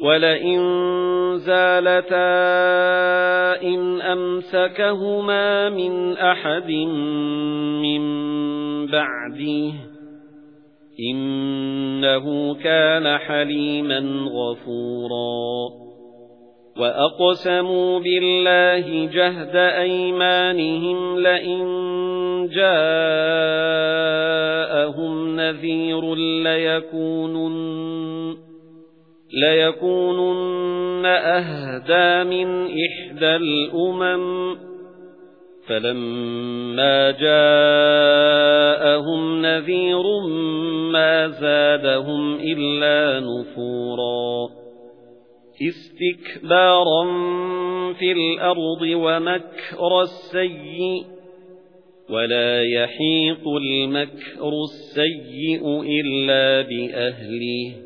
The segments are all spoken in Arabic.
وَلَئِن زَالَتَا إِنْ أَمْسَكَهُمَا مِنْ أَحَدٍ مِنْ بَعْدِهِ إِنَّهُ كَانَ حَلِيمًا غَفُورًا وَأَقْسَمُوا بِاللَّهِ جَهْدَ أَيْمَانِهِمْ لَئِن جَاءَهُمْ نَذِيرٌ لَّيَكُونُنَّ لَيَكُونُنَّ أَهْدَى مِنْ إِحْدَى الْأُمَمِ. فَلَمَّا جَاءَهُمْ نَذِيرٌ مَا زَادَهُمْ إِلَّا نُفُورًا. اسْتِكْبَارًا فِي الْأَرْضِ وَمَكْرَ السَّيِّئِ وَلَا يَحِيقُ الْمَكْرُ السَّيِّئُ إِلَّا بِأَهْلِهِ.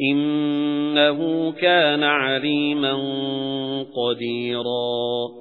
إِنَّهُ كَانَ عَلِيمًا قَدِيرًا.